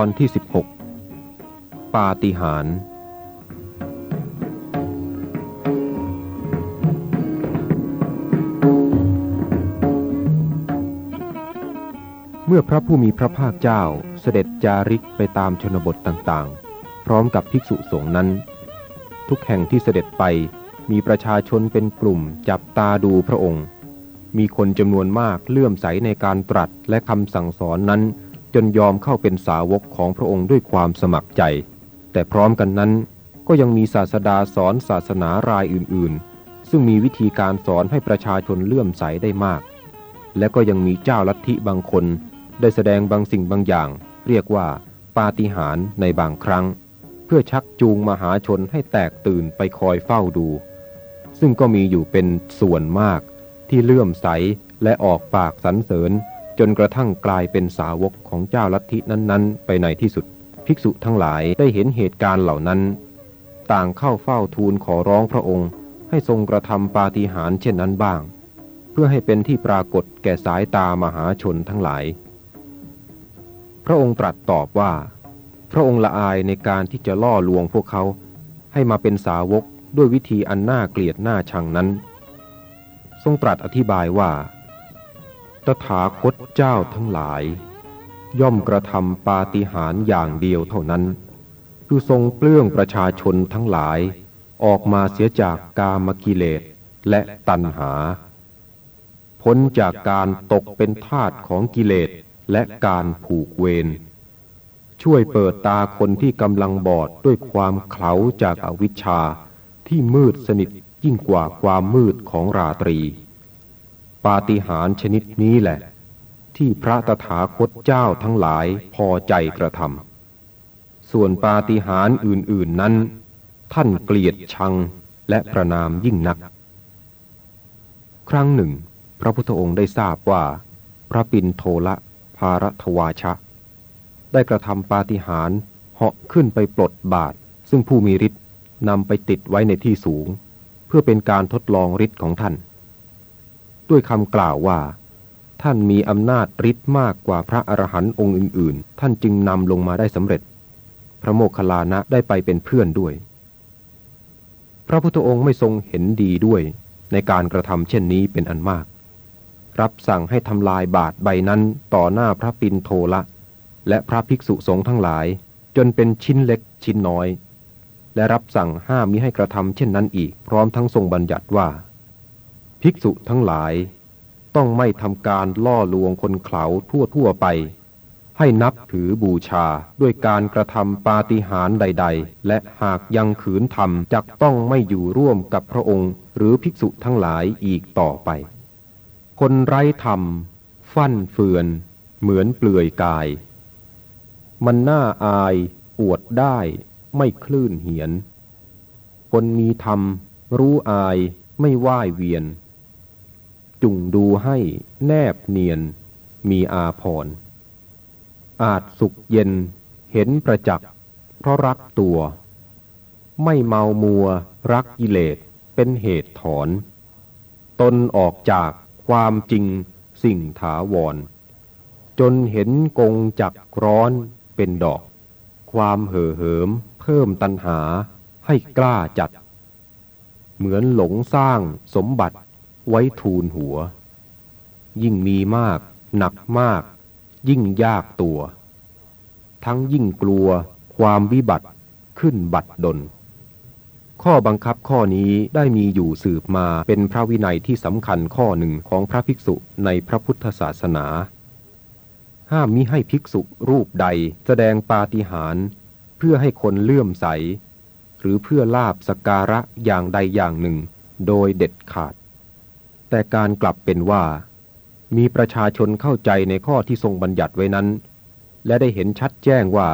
อนที่ 16 ปาฏิหาริย์เมื่อพระผู้มีพระภาคเจ้าเสด็จจาริกไปตามชนบทต่างๆ พร้อมกับภิกษุสงฆ์นั้น ทุกแห่งที่เสด็จไปมีประชาชนเป็นกลุ่มจับตาดูพระองค์ มีคนจำนวนมากเลื่อมใสในการตรัสและคำสั่งสอนนั้น จนยอมเข้าเป็นสาวกของพระองค์ด้วยความสมัครใจ แต่พร้อมกันนั้นก็ยังมีศาสดาสอนศาสนารายอื่นๆ ซึ่งมีวิธีการสอนให้ประชาชนเลื่อมใสได้มาก และก็ยังมีเจ้าลัทธิบางคน ได้แสดงบางสิ่งบางอย่าง เรียกว่าปาฏิหาริย์ในบางครั้ง เพื่อชักจูงมหาชนให้แตกตื่นไปคอยเฝ้าดู ซึ่งก็มีอยู่เป็นส่วนมากที่เลื่อมใสและออกปากสรรเสริญ จนกระทั่งกลายเป็นสาวกของเจ้าลัทธินั้นๆ ไปในที่สุด ภิกษุทั้งหลายได้เห็นเหตุการณ์เหล่านั้น ต่างเข้าเฝ้าทูลขอร้องพระองค์ ให้ทรงกระทำปาฏิหาริย์เช่นนั้นบ้าง เพื่อให้เป็นที่ปรากฏแก่สายตามหาชนทั้งหลาย พระองค์ตรัสตอบว่า พระองค์ละอายในการที่จะล่อลวงพวกเขา ให้มาเป็นสาวกด้วยวิธีอันน่าเกลียดน่าชังนั้น ทรงตรัสอธิบายว่า ตถาคตเจ้าทั้งหลาย ย่อมกระทำปาฏิหาริย์อย่างเดียวเท่านั้น คือทรงเปลื้องประชาชนทั้งหลาย ออกมาเสียจากกามกิเลสและตัณหา พ้นจากการตกเป็นทาสของกิเลสและการผูกเวรช่วยเปิดตาคนที่กำลังบอดด้วยความเขลาจากอาวิชชาที่มืดสนิทยิ่งกว่าความมืดของราตรี ปาฏิหาริย์ชนิดนี้แหละ ที่พระตถาคตเจ้าทั้งหลายพอใจกระทำส่วนปาฏิหาริย์อื่น ๆนั้น ท่านเกลียดชังและประนามยิ่งนัก ครั้งหนึ่ง พระพุทธองค์ได้ทราบว่า พระปินโทละภารทวาชะ ได้กระทำปาฏิหาริย์เหาะขึ้นไปปลดบาท ซึ่งผู้มีฤทธิ์นำไปติดไว้ในที่สูง เพื่อเป็นการทดลองฤทธิ์ของท่าน ด้วยคำกล่าวว่า ท่านมีอำนาจฤทธิ์มากกว่าพระอรหันต์องค์อื่น ๆ ท่านจึงนำลงมาได้สำเร็จ พระโมคคัลลานะได้ไปเป็นเพื่อนด้วย พระพุทธองค์ไม่ทรงเห็นดีด้วยในการกระทำเช่นนี้เป็นอันมาก รับสั่งให้ทำลายบาทใบนั้นต่อหน้าพระปินโทละ และพระภิกษุสงฆ์ทั้งหลาย จนเป็นชิ้นเล็กชิ้นน้อย และรับสั่งห้ามมิให้กระทำเช่นนั้นอีก พร้อมทั้งทรงบัญญัติว่า ภิกษุทั้งหลาย ต้องไม่ทำการล่อลวงคนเขาทั่วทั่วไป ให้นับถือบูชาด้วยการกระทำปาฏิหาริย์ใด ๆ และหากยังขืนทำจักต้องไม่อยู่ร่วมกับพระองค์ หรือภิกษุทั้งหลายอีกต่อไป คนไร้ธรรม ฟั่นเฟือน เหมือนเปลือยกาย มันน่าอาย อวดได้ไม่คลื่นเหียน คนมีธรรม รู้อายไม่ว่ายเวียน จุงดูให้แนบเนียน มีอาพร อาจสุขเย็นเห็นประจักษ์เพราะรักตัว ไม่เมามัวรักกิเลสเป็นเหตุถอน ตนออกจากความจริงสิ่งถาวร จนเห็นกงจักร้อนเป็นดอก ความเห่อเหิมเพิ่มตัณหาให้กล้าจัด เหมือนหลงสร้างสมบัติ ไว้ทูลหัว ยิ่งมีมาก หนักมาก ยิ่งยากตัว ทั้งยิ่งกลัว ความวิบัติขึ้นบัดดล ข้อบังคับข้อนี้ได้มีอยู่สืบมาเป็นพระวินัยที่สำคัญข้อหนึ่งของพระภิกษุในพระพุทธศาสนา ห้ามมิให้ภิกษุรูปใดแสดงปาฏิหาริย์เพื่อให้คนเลื่อมใส หรือเพื่อลาบสการะอย่างใดอย่างหนึ่ง โดยเด็ดขาด แต่การกลับเป็นว่า มีประชาชนเข้าใจในข้อที่ทรงบัญญัติไว้นั้น และได้เห็นชัดแจ้งว่า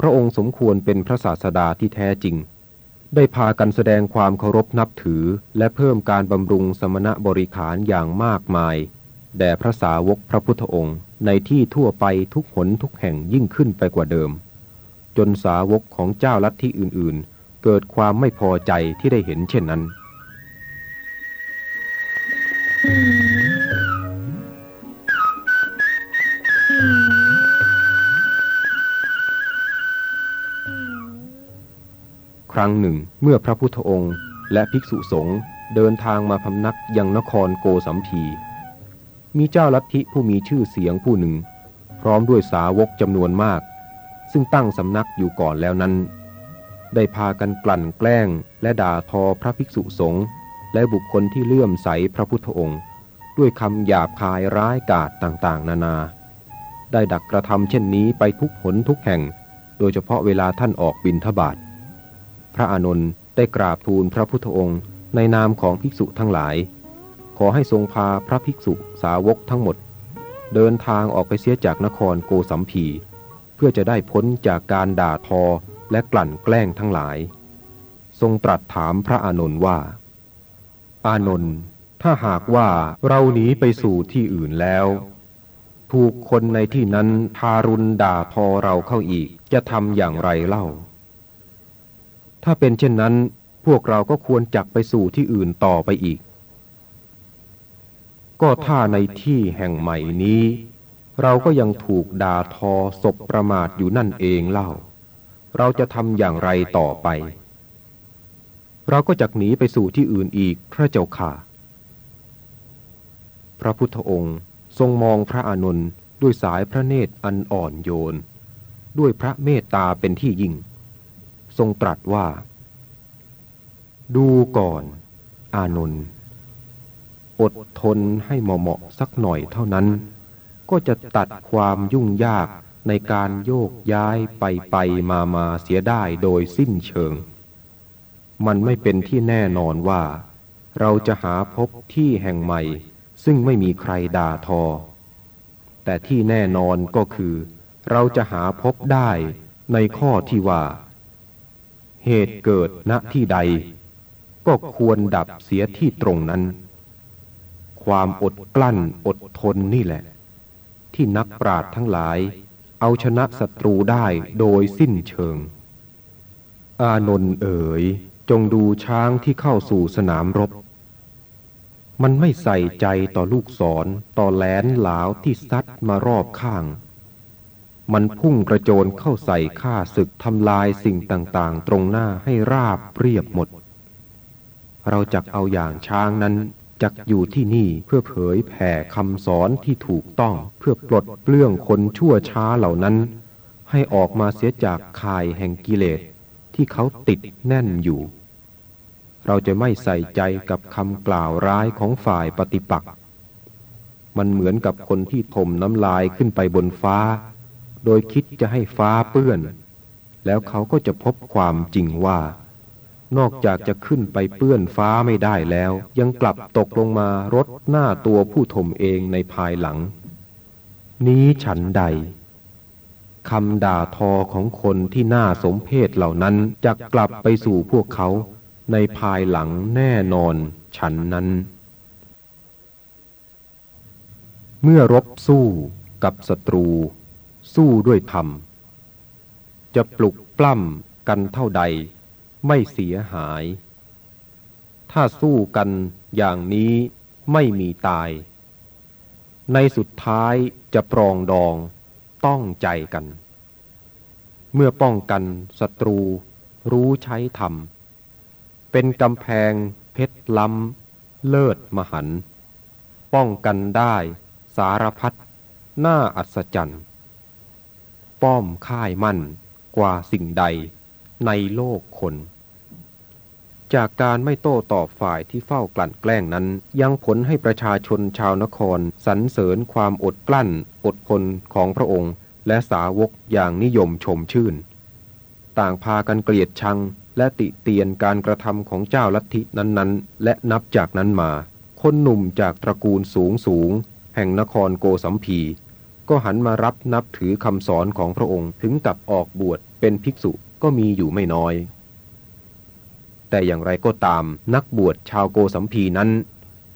พระองค์สมควรเป็นพระศาสดาที่แท้จริง ได้พากันแสดงความเคารพนับถือ และเพิ่มการบำรุงสมณะบริขารอย่างมากมายแด่พระสาวกพระพุทธองค์ ในที่ทั่วไปทุกหนทุกแห่งยิ่งขึ้นไปกว่าเดิม จนสาวกของเจ้าลัทธิอื่นๆ เกิดความไม่พอใจที่ได้เห็นเช่นนั้น ครั้งหนึ่งเมื่อพระพุทธองค์และภิกษุสงฆ์เดินทางมาพำนักยังนครโกสัมพี มีเจ้าลัทธิผู้มีชื่อเสียงผู้หนึ่ง พร้อมด้วยสาวกจำนวนมาก ซึ่งตั้งสำนักอยู่ก่อนแล้วนั้น ได้พากันกลั่นแกล้งและด่าทอพระภิกษุสงฆ์ และบุคคลที่เลื่อมใสพระพุทธองค์ ด้วยคำหยาบคายร้ายกาจต่างๆ นานา ได้ดักกระทำเช่นนี้ไปทุกหนทุกแห่ง โดยเฉพาะเวลาท่านออกบินทบาทพระอานนท์ได้กราบทูลพระพุทธองค์ในนามของภิกษุทั้งหลาย ขอให้ทรงพาพระภิกษุสาวกทั้งหมด เดินทางออกไปเสียจากนครโกสัมพีเพื่อจะได้พ้นจากการด่าทอและกลั่นแกล้งทั้งหลาย ทรงตรัสถามพระอานนท์ว่า อานนท์ถ้าหากว่าเราหนีไปสู่ที่อื่นแล้ว ถูกคนในที่นั้นทารุณด่าทอเราเข้าอีกจะทำอย่างไรเล่า ถ้าเป็นเช่นนั้น พวกเราก็ควรจักไปสู่ที่อื่นต่อไปอีก ก็ถ้าในที่แห่งใหม่นี้ เราก็ยังถูกด่าทอศพประมาทอยู่นั่นเองเล่า เราจะทำอย่างไรต่อไป เราก็จักหนีไปสู่ที่อื่นอีกพระเจ้าค่ะ พระพุทธองค์ทรงมองพระอานนท์ด้วยสายพระเนตรอันอ่อนโยน ด้วยพระเมตตาเป็นที่ยิ่ง ทรงตรัสว่า ดูก่อน อานนท์อดทนให้เหมาะๆสักหน่อยเท่านั้น ก็จะตัดความยุ่งยากในการโยกย้ายไปไปมามาเสียได้โดยสิ้นเชิง มันไม่เป็นที่แน่นอนว่า เราจะหาพบที่แห่งใหม่ ซึ่งไม่มีใครด่าทอ แต่ที่แน่นอนก็คือ เราจะหาพบได้ในข้อที่ว่า เหตุเกิดณที่ใด ก็ควรดับเสียที่ตรงนั้น ความอดกลั้นอดทนนี่แหละ ที่นักปราดทั้งหลาย เอาชนะศัตรูได้โดยสิ้นเชิง อานนท์เอ๋ย จงดูช้างที่เข้าสู่สนามรบ มันไม่ใส่ใจต่อลูกศรต่อแหลนหลาวที่ซัดมารอบข้าง มันพุ่งกระโจนเข้าใส่ข้าศึกทำลายสิ่งต่างๆ ตรงหน้าให้ราบเรียบหมด เราจักเอาอย่างช้างนั้นจักอยู่ที่นี่เพื่อเผยแผ่คำสอนที่ถูกต้องเพื่อปลดเปลื้องคนชั่วช้าเหล่านั้น ให้ออกมาเสียจากข่ายแห่งกิเลส ที่เขาติดแน่นอยู่ เราจะไม่ใส่ใจกับคำกล่าวร้ายของฝ่ายปฏิปักษ์มันเหมือนกับคนที่ถมน้ำลายขึ้นไปบนฟ้า โดยคิดจะให้ฟ้าเปื้อน แล้วเขาก็จะพบความจริงว่า นอกจากจะขึ้นไปเปื้อนฟ้าไม่ได้แล้ว ยังกลับตกลงมารดหน้าตัวผู้ถมเองในภายหลัง นี้ฉันใด คำด่าทอของคนที่น่าสมเพศเหล่านั้นจะกลับไปสู่พวกเขาในภายหลังแน่นอนฉันนั้น เมื่อรบสู้กับศัตรู สู้ด้วยธรรม จะปลุกปล้ำกันเท่าใดไม่เสียหาย ถ้าสู้กันอย่างนี้ไม่มีตาย ในสุดท้ายจะปรองดองต้องใจกัน เมื่อป้องกันศัตรู รู้ใช้ธรรม เป็นกำแพงเพชรล้ำ เลิศมหัน ป้องกันได้สารพัดน้าอัศจรรย์ป้อมค่ายมั่นกว่าสิ่งใดในโลกคน จากการไม่โต้ตอบฝ่ายที่เฝ้ากลั่นแกล้งนั้น ยังผลให้ประชาชนชาวนครสรรเสริญความอดกลั้นอดทนของพระองค์ และสาวกอย่างนิยมชมชื่น ต่างพากันเกลียดชังและติเตียนการกระทำของเจ้าลัทธินั้นๆ และนับจากนั้นมา คนหนุ่มจากตระกูลสูงสูง แห่งนครโกสัมพี ก็หันมารับนับถือคำสอนของพระองค์ถึงกับออกบวชเป็นภิกษุก็มีอยู่ไม่น้อย แต่อย่างไรก็ตามนักบวชชาวโกสัมพีนั้น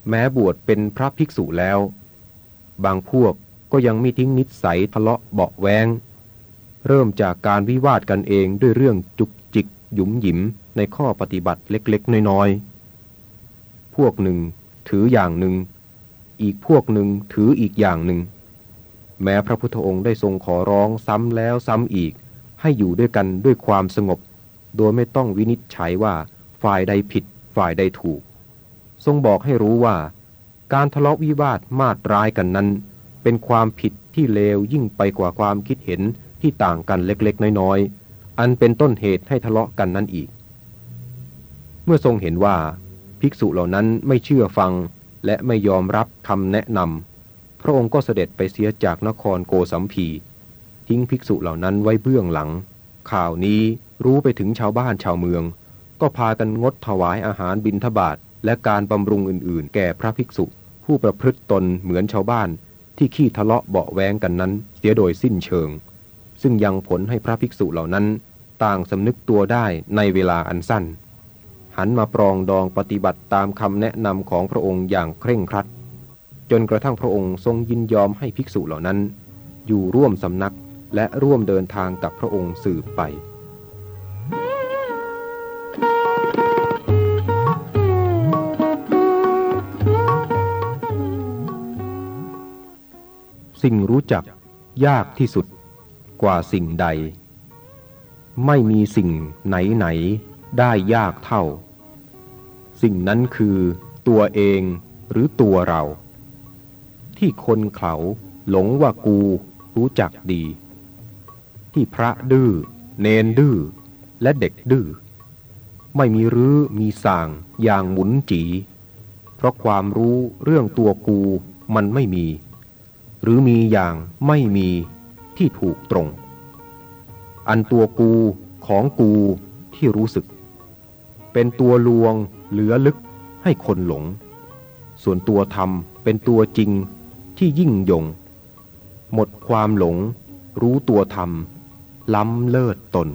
แม้บวชเป็นพระภิกษุแล้ว บางพวก ก็ยังไม่ทิ้งนิสัยทะเลาะเบาแวง เริ่มจากการวิวาทกันเองด้วยเรื่องจุกจิก หยุมหยิมในข้อปฏิบัติเล็กๆ น้อยๆ พวกหนึ่งถืออย่างหนึ่ง อีกพวกหนึ่งถืออีกอย่างหนึ่ง แม้พระพุทธองค์ได้ทรงขอร้องซ้ำแล้วซ้ำอีก ให้อยู่ด้วยกันด้วยความสงบ โดยไม่ต้องวินิจฉัยว่าฝ่ายใดผิดฝ่ายใดถูก ทรงบอกให้รู้ว่า การทะเลาะวิวาทมาดร้ายกันนั้น เป็นความผิดที่เลวยิ่งไปกว่าความคิดเห็นที่ต่างกันเล็กๆ น้อยๆ อันเป็นต้นเหตุให้ทะเลาะกันนั่นอีก เมื่อทรงเห็นว่า ภิกษุเหล่านั้นไม่เชื่อฟังและไม่ยอมรับคำแนะนำพระองค์ก็เสด็จไปเสียจากนครโกสัมพี ทิ้งภิกษุเหล่านั้นไว้เบื้องหลัง ข่าวนี้รู้ไปถึงชาวบ้านชาวเมือง ก็พากันงดถวายอาหารบิณฑบาตและการบำรุงอื่นๆ แก่พระภิกษุ ผู้ประพฤติตนเหมือนชาวบ้าน ที่ขี้ทะเลาะเบาะแวงกันนั้นเสียโดยสิ้นเชิง ซึ่งยังผลให้พระภิกษุเหล่านั้น ต่างสำนึกตัวได้ในเวลาอันสั้น หันมาปรองดองปฏิบัติตามคำแนะนำของพระองค์อย่างเคร่งครัด จนกระทั่งพระองค์ทรงยินยอมให้ภิกษุเหล่านั้น อยู่ร่วมสำนักและร่วมเดินทางกับพระองค์สืบไป สิ่งรู้จักยากที่สุดกว่าสิ่งใด ไม่มีสิ่งไหนไหนได้ยากเท่า สิ่งนั้นคือตัวเองหรือตัวเรา ที่คนเขาหลงว่ากูรู้จักดี ที่พระดื้อ เนนดื้อ และเด็กดื้อ ไม่มีรื้อมีสางอย่างหมุนจี เพราะความรู้เรื่องตัวกูมันไม่มี หรือมีอย่างไม่มีที่ถูกตรง อันตัวกูของกูที่รู้สึก เป็นตัวลวงเหลือลึกให้คนหลง ส่วนตัวธรรมเป็นตัวจริงที่ยิ่งยง หมดความหลง รู้ตัวธรรม ล้ำเลิศตน